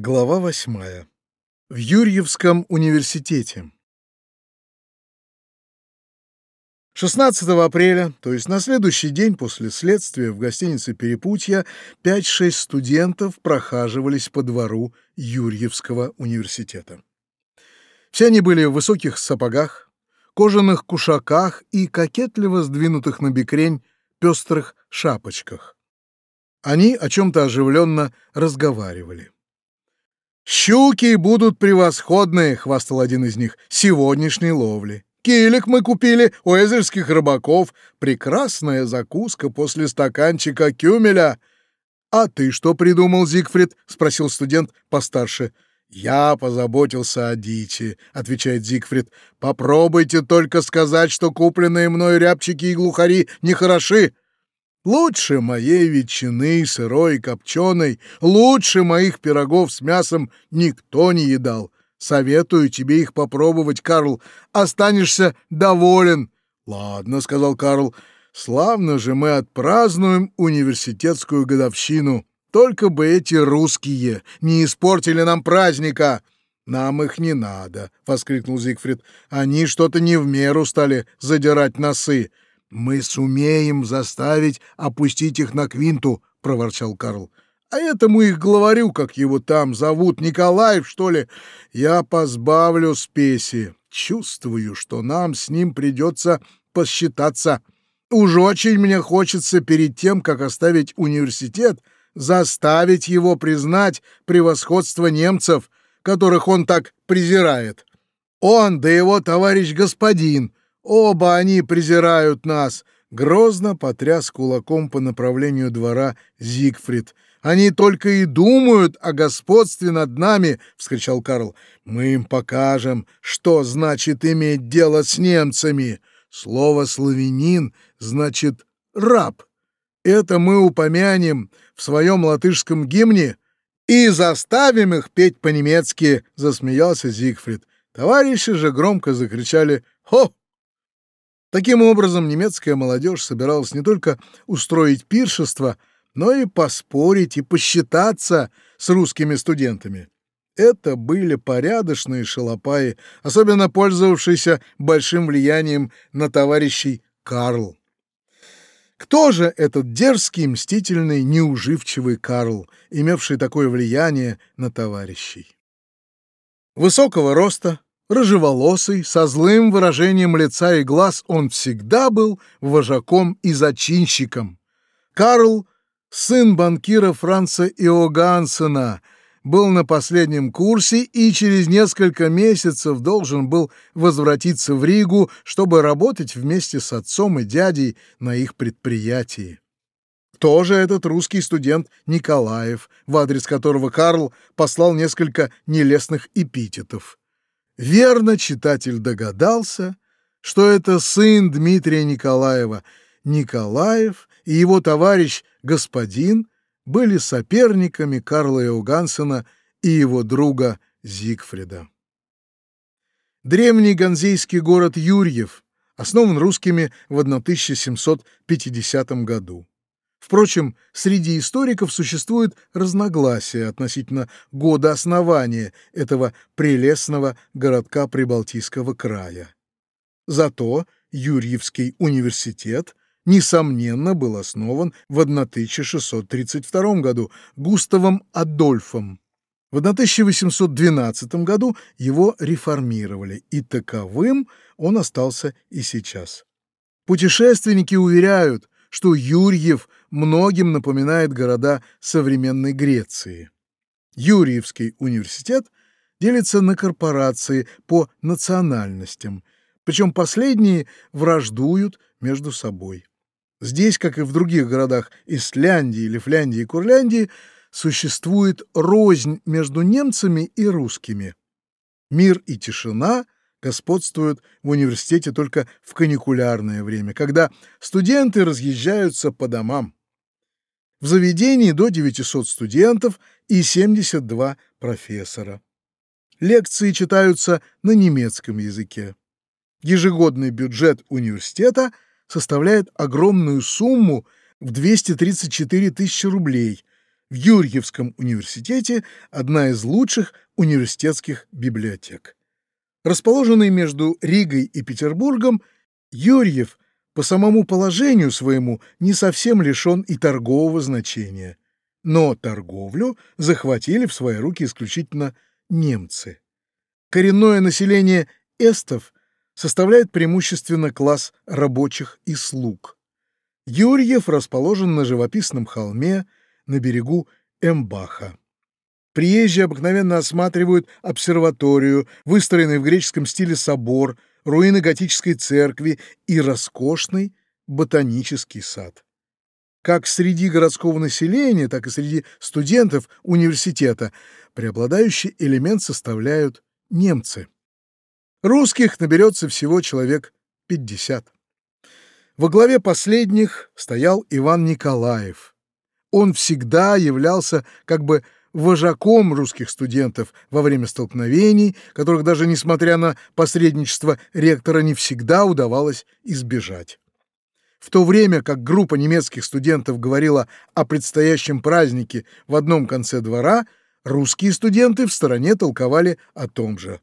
Глава восьмая. В Юрьевском университете. 16 апреля, то есть на следующий день после следствия в гостинице «Перепутья», 5-6 студентов прохаживались по двору Юрьевского университета. Все они были в высоких сапогах, кожаных кушаках и кокетливо сдвинутых на бекрень пестрых шапочках. Они о чем-то оживленно разговаривали. «Щуки будут превосходные», — хвастал один из них, — «сегодняшней ловли. Килик мы купили у эзельских рыбаков. Прекрасная закуска после стаканчика кюмеля». «А ты что придумал, Зигфрид?» — спросил студент постарше. «Я позаботился о дичи», — отвечает Зигфрид. «Попробуйте только сказать, что купленные мной рябчики и глухари нехороши. Лучше моей ветчины, сырой и копченой, лучше моих пирогов с мясом никто не едал. Советую тебе их попробовать, Карл. Останешься доволен. Ладно, сказал Карл. Славно же мы отпразднуем университетскую годовщину. Только бы эти русские не испортили нам праздника. Нам их не надо, воскликнул Зигфрид. Они что-то не в меру стали задирать носы. «Мы сумеем заставить опустить их на квинту», — проворчал Карл. «А этому их главарю, как его там зовут, Николаев, что ли, я позбавлю спеси. Чувствую, что нам с ним придется посчитаться. Уж очень мне хочется перед тем, как оставить университет, заставить его признать превосходство немцев, которых он так презирает. Он, да его товарищ господин, Оба они презирают нас!» Грозно потряс кулаком по направлению двора Зигфрид. «Они только и думают о господстве над нами!» — вскричал Карл. «Мы им покажем, что значит иметь дело с немцами. Слово «славянин» значит «раб». Это мы упомянем в своем латышском гимне и заставим их петь по-немецки!» — засмеялся Зигфрид. Товарищи же громко закричали «Хо!» Таким образом, немецкая молодежь собиралась не только устроить пиршество, но и поспорить и посчитаться с русскими студентами. Это были порядочные шалопаи, особенно пользовавшиеся большим влиянием на товарищей Карл. Кто же этот дерзкий, мстительный, неуживчивый Карл, имевший такое влияние на товарищей? Высокого роста, Рыжеволосый, со злым выражением лица и глаз, он всегда был вожаком и зачинщиком. Карл, сын банкира Франца Иогансена, был на последнем курсе и через несколько месяцев должен был возвратиться в Ригу, чтобы работать вместе с отцом и дядей на их предприятии. Кто же этот русский студент Николаев, в адрес которого Карл послал несколько нелестных эпитетов? Верно читатель догадался, что это сын Дмитрия Николаева. Николаев и его товарищ господин были соперниками Карла Иогансена и его друга Зигфрида. Древний ганзейский город Юрьев основан русскими в 1750 году. Впрочем, среди историков существует разногласия относительно года основания этого прелестного городка Прибалтийского края. Зато Юрьевский университет, несомненно, был основан в 1632 году Густавом Адольфом. В 1812 году его реформировали, и таковым он остался и сейчас. Путешественники уверяют, что Юрьев многим напоминает города современной Греции. Юрьевский университет делится на корпорации по национальностям, причем последние враждуют между собой. Здесь, как и в других городах Исляндии, Лифляндии и Курляндии, существует рознь между немцами и русскими. Мир и тишина – господствуют в университете только в каникулярное время, когда студенты разъезжаются по домам. В заведении до 900 студентов и 72 профессора. Лекции читаются на немецком языке. Ежегодный бюджет университета составляет огромную сумму в 234 тысячи рублей. В Юрьевском университете одна из лучших университетских библиотек. Расположенный между Ригой и Петербургом, Юрьев по самому положению своему не совсем лишен и торгового значения. Но торговлю захватили в свои руки исключительно немцы. Коренное население эстов составляет преимущественно класс рабочих и слуг. Юрьев расположен на живописном холме на берегу Эмбаха. Приезжие обыкновенно осматривают обсерваторию, выстроенный в греческом стиле собор, руины готической церкви и роскошный ботанический сад. Как среди городского населения, так и среди студентов университета преобладающий элемент составляют немцы. Русских наберется всего человек 50. Во главе последних стоял Иван Николаев. Он всегда являлся как бы вожаком русских студентов во время столкновений, которых даже несмотря на посредничество ректора не всегда удавалось избежать. В то время как группа немецких студентов говорила о предстоящем празднике в одном конце двора, русские студенты в стороне толковали о том же.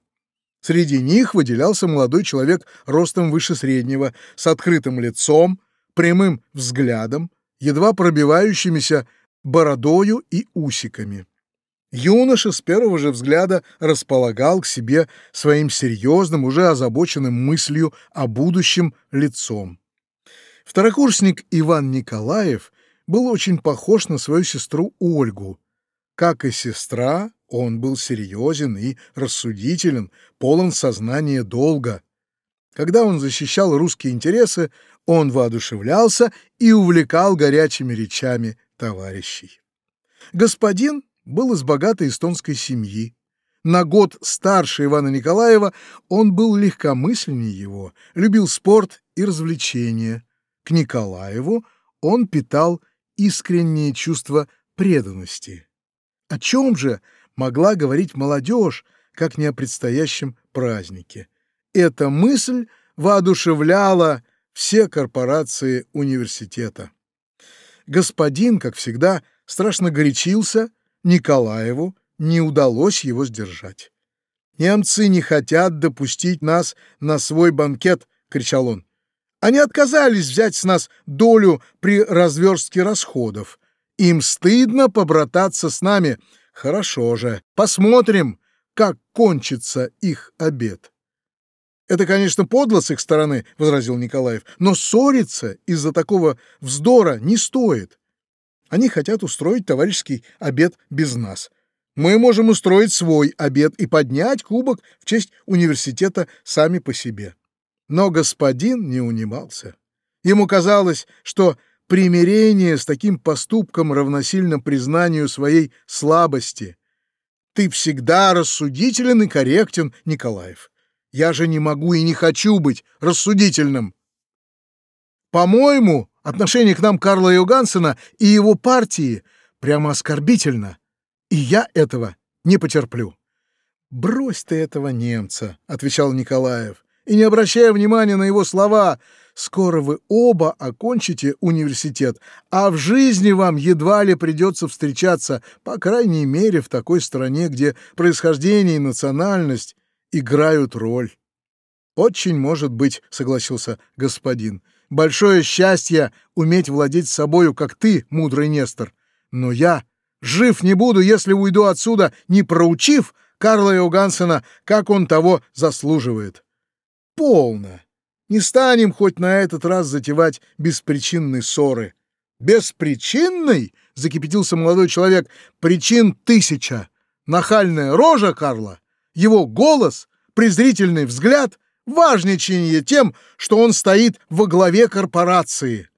Среди них выделялся молодой человек ростом выше среднего, с открытым лицом, прямым взглядом, едва пробивающимися бородою и усиками. Юноша с первого же взгляда располагал к себе своим серьезным, уже озабоченным мыслью о будущем лицом. Второкурсник Иван Николаев был очень похож на свою сестру Ольгу. Как и сестра, он был серьезен и рассудителен, полон сознания долга. Когда он защищал русские интересы, он воодушевлялся и увлекал горячими речами товарищей. Господин был из богатой эстонской семьи. На год старше Ивана Николаева он был легкомысленнее его, любил спорт и развлечения. К Николаеву он питал искреннее чувство преданности. О чем же могла говорить молодежь, как не о предстоящем празднике? Эта мысль воодушевляла все корпорации университета. Господин, как всегда, страшно горячился Николаеву не удалось его сдержать. «Немцы не хотят допустить нас на свой банкет!» — кричал он. «Они отказались взять с нас долю при разверстке расходов. Им стыдно побрататься с нами. Хорошо же, посмотрим, как кончится их обед». «Это, конечно, подло с их стороны», — возразил Николаев, «но ссориться из-за такого вздора не стоит. Они хотят устроить товарищеский обед без нас. Мы можем устроить свой обед и поднять кубок в честь университета сами по себе. Но господин не унимался. Ему казалось, что примирение с таким поступком равносильно признанию своей слабости. Ты всегда рассудителен и корректен, Николаев. Я же не могу и не хочу быть рассудительным. По-моему, Отношение к нам Карла Йогансена и его партии прямо оскорбительно, и я этого не потерплю. «Брось ты этого немца», — отвечал Николаев, и не обращая внимания на его слова, «скоро вы оба окончите университет, а в жизни вам едва ли придется встречаться, по крайней мере, в такой стране, где происхождение и национальность играют роль». «Очень может быть», — согласился господин, — Большое счастье уметь владеть собою, как ты, мудрый Нестор. Но я жив не буду, если уйду отсюда, не проучив Карла Иогансена, как он того заслуживает. Полно. Не станем хоть на этот раз затевать беспричинной ссоры. Беспричинной? Закипятился молодой человек. Причин тысяча. Нахальная рожа Карла, его голос, презрительный взгляд — важничание тем, что он стоит во главе корпорации.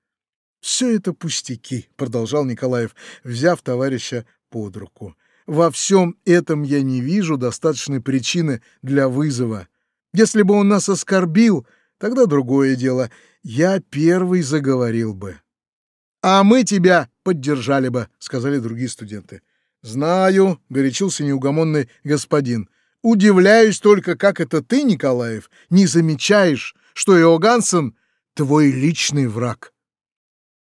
«Все это пустяки», — продолжал Николаев, взяв товарища под руку. «Во всем этом я не вижу достаточной причины для вызова. Если бы он нас оскорбил, тогда другое дело. Я первый заговорил бы». «А мы тебя поддержали бы», — сказали другие студенты. «Знаю», — горячился неугомонный господин. Удивляюсь только, как это ты, Николаев, не замечаешь, что Иогансен — твой личный враг.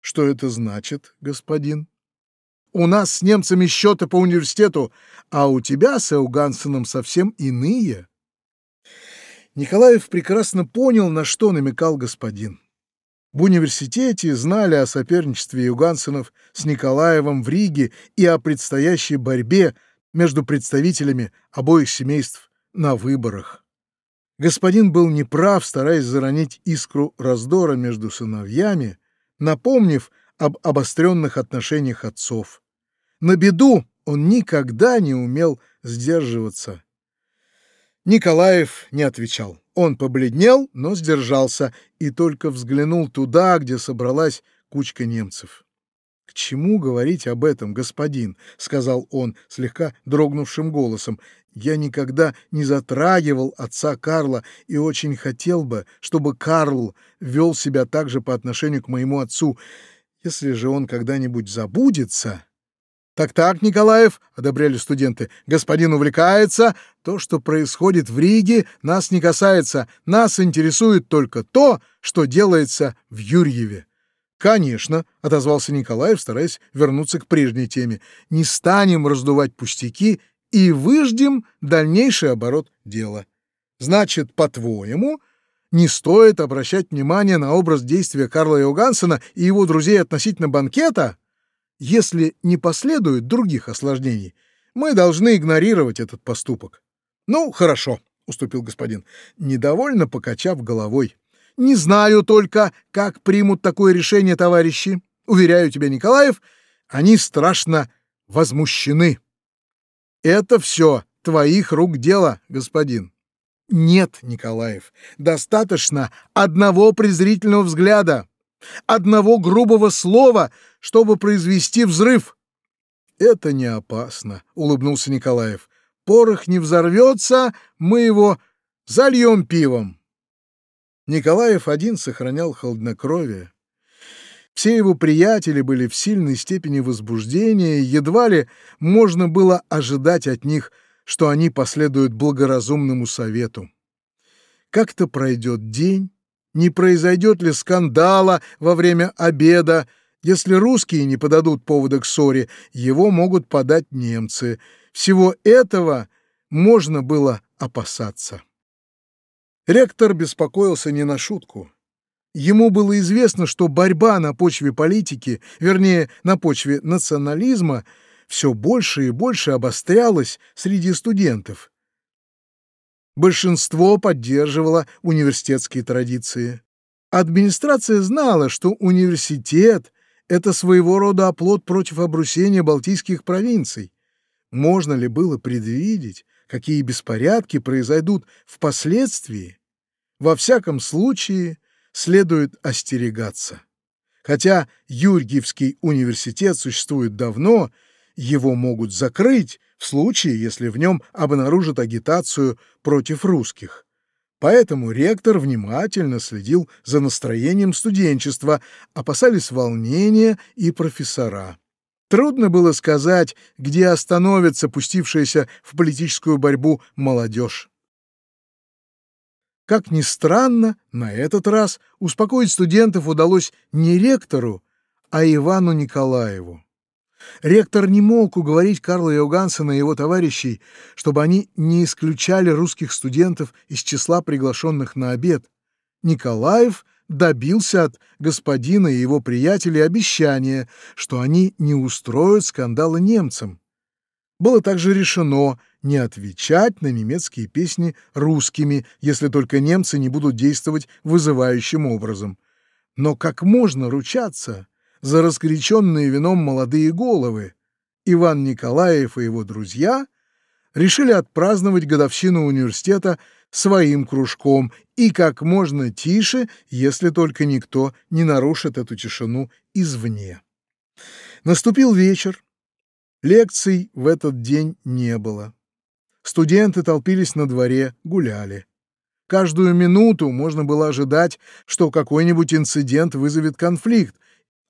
Что это значит, господин? у нас с немцами счеты по университету, а у тебя с Эугансеном совсем иные. Николаев прекрасно понял, на что намекал господин. В университете знали о соперничестве Югансенов с Николаевым в Риге и о предстоящей борьбе между представителями обоих семейств на выборах. Господин был неправ, стараясь заронить искру раздора между сыновьями, напомнив об обостренных отношениях отцов. На беду он никогда не умел сдерживаться. Николаев не отвечал. Он побледнел, но сдержался и только взглянул туда, где собралась кучка немцев. «К чему говорить об этом, господин?» — сказал он слегка дрогнувшим голосом. «Я никогда не затрагивал отца Карла и очень хотел бы, чтобы Карл вел себя так же по отношению к моему отцу. Если же он когда-нибудь забудется...» «Так-так, Николаев», — одобряли студенты, — «господин увлекается. То, что происходит в Риге, нас не касается. Нас интересует только то, что делается в Юрьеве». «Конечно», — отозвался Николаев, стараясь вернуться к прежней теме, — «не станем раздувать пустяки и выждем дальнейший оборот дела. Значит, по-твоему, не стоит обращать внимание на образ действия Карла Иогансена и его друзей относительно банкета?» Если не последует других осложнений, мы должны игнорировать этот поступок. Ну, хорошо, уступил господин, недовольно покачав головой. Не знаю только, как примут такое решение товарищи. Уверяю тебя, Николаев, они страшно возмущены. Это все твоих рук дело, господин. Нет, Николаев, достаточно одного презрительного взгляда одного грубого слова, чтобы произвести взрыв. «Это не опасно», — улыбнулся Николаев. «Порох не взорвется, мы его зальем пивом». Николаев один сохранял холоднокровие. Все его приятели были в сильной степени возбуждения, едва ли можно было ожидать от них, что они последуют благоразумному совету. Как-то пройдет день, не произойдет ли скандала во время обеда. Если русские не подадут повода к ссоре, его могут подать немцы. Всего этого можно было опасаться. Ректор беспокоился не на шутку. Ему было известно, что борьба на почве политики, вернее, на почве национализма, все больше и больше обострялась среди студентов. Большинство поддерживало университетские традиции. Администрация знала, что университет — это своего рода оплот против обрусения балтийских провинций. Можно ли было предвидеть, какие беспорядки произойдут впоследствии? Во всяком случае, следует остерегаться. Хотя Юрьевский университет существует давно, его могут закрыть в случае, если в нем обнаружат агитацию против русских. Поэтому ректор внимательно следил за настроением студенчества, опасались волнения и профессора. Трудно было сказать, где остановится пустившаяся в политическую борьбу молодежь. Как ни странно, на этот раз успокоить студентов удалось не ректору, а Ивану Николаеву. Ректор не мог уговорить Карла Иогансена и его товарищей, чтобы они не исключали русских студентов из числа приглашенных на обед. Николаев добился от господина и его приятелей обещания, что они не устроят скандала немцам. Было также решено не отвечать на немецкие песни русскими, если только немцы не будут действовать вызывающим образом. Но как можно ручаться, за раскриченные вином молодые головы, Иван Николаев и его друзья решили отпраздновать годовщину университета своим кружком и как можно тише, если только никто не нарушит эту тишину извне. Наступил вечер. Лекций в этот день не было. Студенты толпились на дворе, гуляли. Каждую минуту можно было ожидать, что какой-нибудь инцидент вызовет конфликт,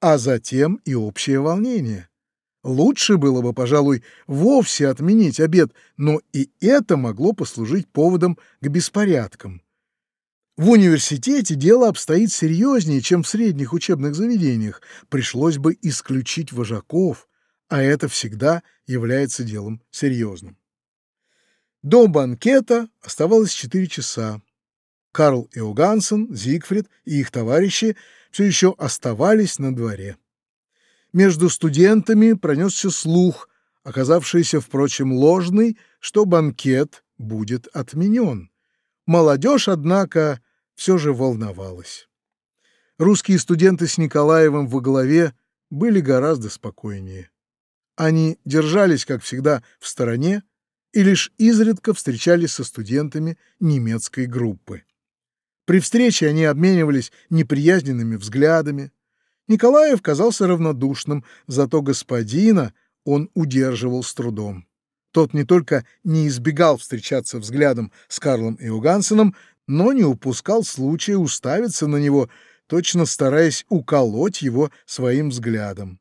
а затем и общее волнение. Лучше было бы, пожалуй, вовсе отменить обед, но и это могло послужить поводом к беспорядкам. В университете дело обстоит серьезнее, чем в средних учебных заведениях. Пришлось бы исключить вожаков, а это всегда является делом серьезным. До банкета оставалось четыре часа. Карл Иогансен, Зигфрид и их товарищи все еще оставались на дворе. Между студентами пронесся слух, оказавшийся, впрочем, ложный, что банкет будет отменен. Молодежь, однако, все же волновалась. Русские студенты с Николаевым во главе были гораздо спокойнее. Они держались, как всегда, в стороне и лишь изредка встречались со студентами немецкой группы. При встрече они обменивались неприязненными взглядами. Николаев казался равнодушным, зато господина он удерживал с трудом. Тот не только не избегал встречаться взглядом с Карлом Иогансеном, но не упускал случая уставиться на него, точно стараясь уколоть его своим взглядом.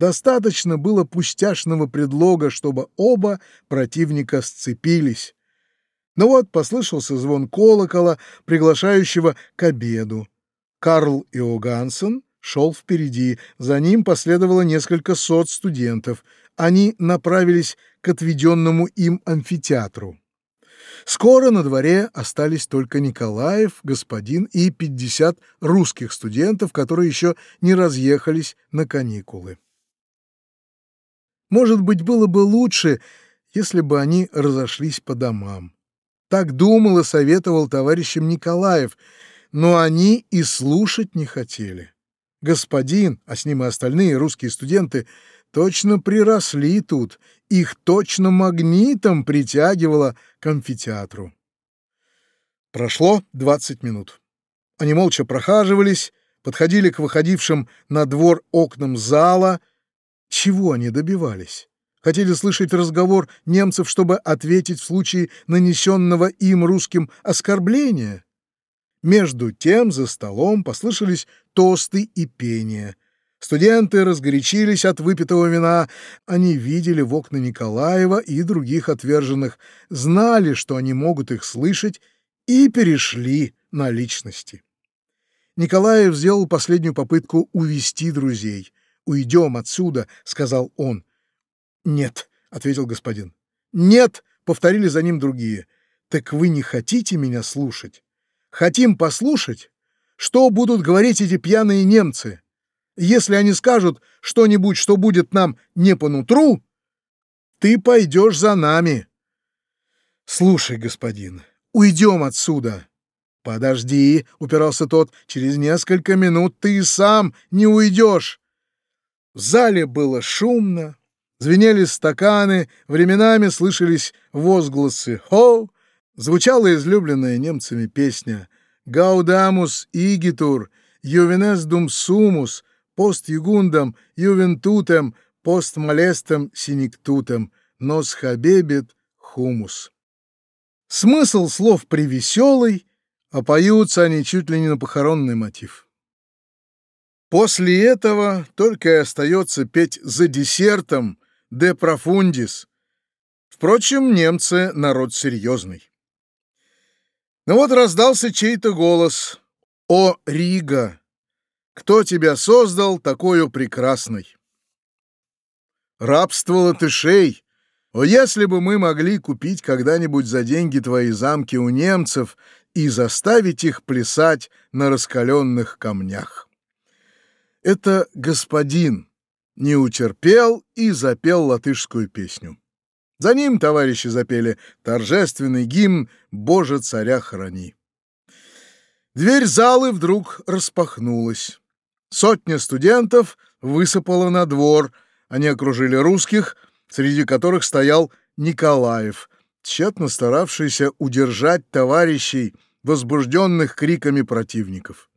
Достаточно было пустяшного предлога, чтобы оба противника сцепились. Но вот послышался звон колокола, приглашающего к обеду. Карл Иогансен шел впереди, за ним последовало несколько сот студентов. Они направились к отведенному им амфитеатру. Скоро на дворе остались только Николаев, господин и 50 русских студентов, которые еще не разъехались на каникулы. Может быть, было бы лучше, если бы они разошлись по домам. Так думал и советовал товарищам Николаев, но они и слушать не хотели. Господин, а с ним и остальные русские студенты, точно приросли тут, их точно магнитом притягивало к амфитеатру. Прошло двадцать минут. Они молча прохаживались, подходили к выходившим на двор окнам зала. Чего они добивались? Хотели слышать разговор немцев, чтобы ответить в случае нанесенного им русским оскорбления? Между тем за столом послышались тосты и пение. Студенты разгорячились от выпитого вина. Они видели в окна Николаева и других отверженных, знали, что они могут их слышать, и перешли на личности. Николаев сделал последнюю попытку увести друзей. «Уйдем отсюда», — сказал он. «Нет», — ответил господин. «Нет», — повторили за ним другие. «Так вы не хотите меня слушать?» Хотим послушать, что будут говорить эти пьяные немцы. Если они скажут что-нибудь, что будет нам не по нутру, ты пойдешь за нами. Слушай, господин, уйдем отсюда. Подожди, упирался тот, через несколько минут ты сам не уйдешь. В зале было шумно, звенели стаканы, временами слышались возгласы «Хо!» звучала излюбленная немцами песня «Гаудаmus игитур, ювенес дум сумус, пост югундам, ювентутем, пост малестем синиктутем, нос хабебет хумус». Смысл слов привеселый, а поются они чуть ли не на похоронный мотив. После этого только и остается петь за десертом «De profundis». Впрочем, немцы — народ серьезный. Но вот раздался чей-то голос. «О, Рига! Кто тебя создал такую прекрасной?» «Рабство латышей! О, если бы мы могли купить когда-нибудь за деньги твои замки у немцев и заставить их плясать на раскаленных камнях!» Это господин не утерпел и запел латышскую песню. За ним товарищи запели торжественный гимн «Боже, царя храни». Дверь залы вдруг распахнулась. Сотня студентов высыпала на двор. Они окружили русских, среди которых стоял Николаев, тщетно старавшийся удержать товарищей, возбужденных криками противников.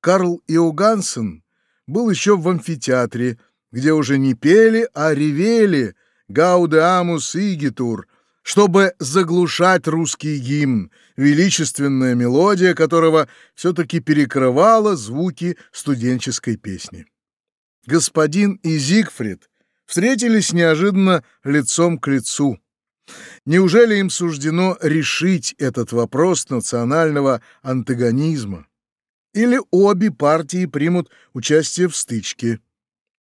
Карл Иогансен был еще в амфитеатре, где уже не пели, а ревели — Гаудеамус Игитур, чтобы заглушать русский гимн, величественная мелодия которого все-таки перекрывала звуки студенческой песни. Господин и Зигфрид встретились неожиданно лицом к лицу. Неужели им суждено решить этот вопрос национального антагонизма? Или обе партии примут участие в стычке?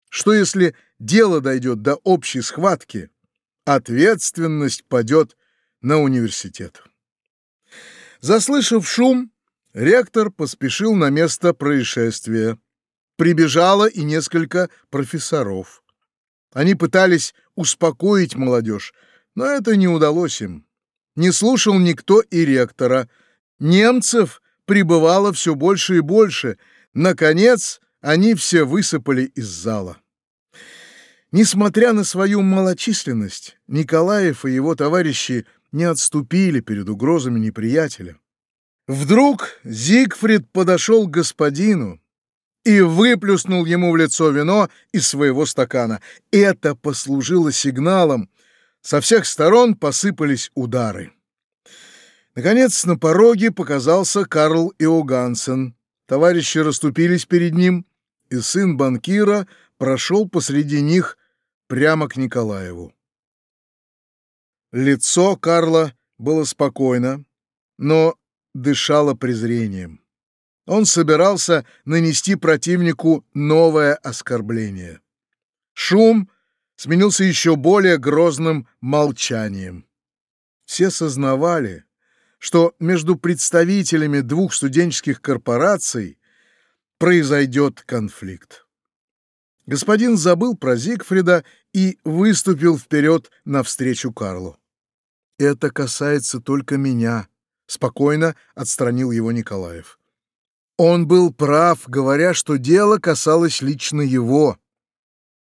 Что если дело дойдет до общей схватки, ответственность падет на университет. Заслышав шум, ректор поспешил на место происшествия. Прибежало и несколько профессоров. Они пытались успокоить молодежь, но это не удалось им. Не слушал никто и ректора. Немцев прибывало все больше и больше. Наконец, они все высыпали из зала. Несмотря на свою малочисленность, Николаев и его товарищи не отступили перед угрозами неприятеля. Вдруг Зигфрид подошел к господину и выплюснул ему в лицо вино из своего стакана. Это послужило сигналом. Со всех сторон посыпались удары. Наконец на пороге показался Карл Иогансен. Товарищи расступились перед ним, и сын банкира прошел посреди них прямо к Николаеву. Лицо Карла было спокойно, но дышало презрением. Он собирался нанести противнику новое оскорбление. Шум сменился еще более грозным молчанием. Все сознавали, что между представителями двух студенческих корпораций произойдет конфликт. Господин забыл про Зигфрида и выступил вперед навстречу Карлу. «Это касается только меня», — спокойно отстранил его Николаев. Он был прав, говоря, что дело касалось лично его.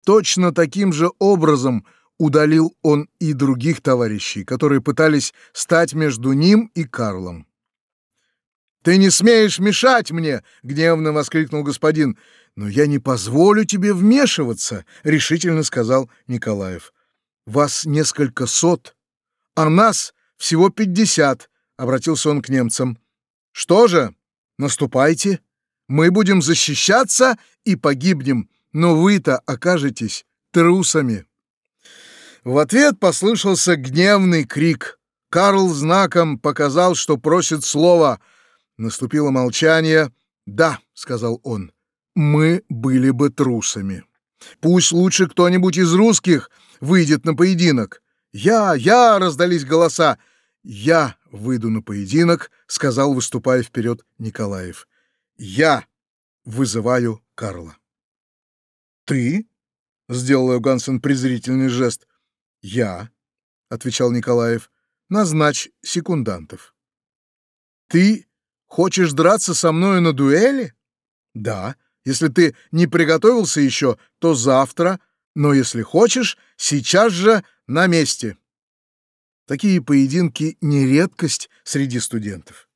Точно таким же образом удалил он и других товарищей, которые пытались стать между ним и Карлом. «Ты не смеешь мешать мне!» — гневно воскликнул господин. «Но я не позволю тебе вмешиваться», — решительно сказал Николаев. «Вас несколько сот, а нас всего пятьдесят», — обратился он к немцам. «Что же, наступайте, мы будем защищаться и погибнем, но вы-то окажетесь трусами». В ответ послышался гневный крик. Карл знаком показал, что просит слова. Наступило молчание. «Да», — сказал он, — «мы были бы трусами. Пусть лучше кто-нибудь из русских выйдет на поединок». «Я, я!» — раздались голоса. «Я выйду на поединок», — сказал, выступая вперед Николаев. «Я вызываю Карла». «Ты?» — сделал Гансен презрительный жест. «Я», — отвечал Николаев, — «назначь секундантов». «Ты хочешь драться со мною на дуэли?» «Да. Если ты не приготовился еще, то завтра, но если хочешь, сейчас же на месте». Такие поединки не редкость среди студентов.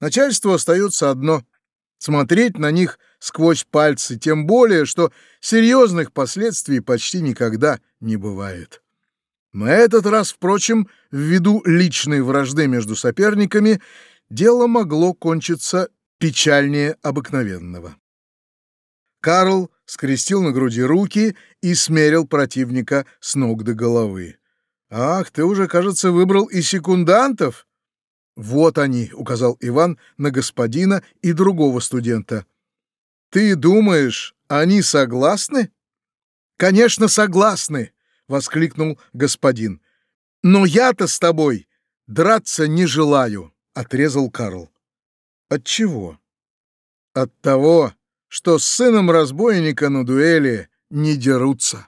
Начальству остается одно — смотреть на них сквозь пальцы, тем более, что серьезных последствий почти никогда не бывает. На этот раз, впрочем, ввиду личной вражды между соперниками, дело могло кончиться печальнее обыкновенного. Карл скрестил на груди руки и смерил противника с ног до головы. «Ах, ты уже, кажется, выбрал и секундантов?» «Вот они», — указал Иван на господина и другого студента. «Ты думаешь, они согласны?» «Конечно, согласны!» — воскликнул господин. «Но я-то с тобой драться не желаю», — отрезал Карл. «От чего?» «От того, что с сыном разбойника на дуэли не дерутся».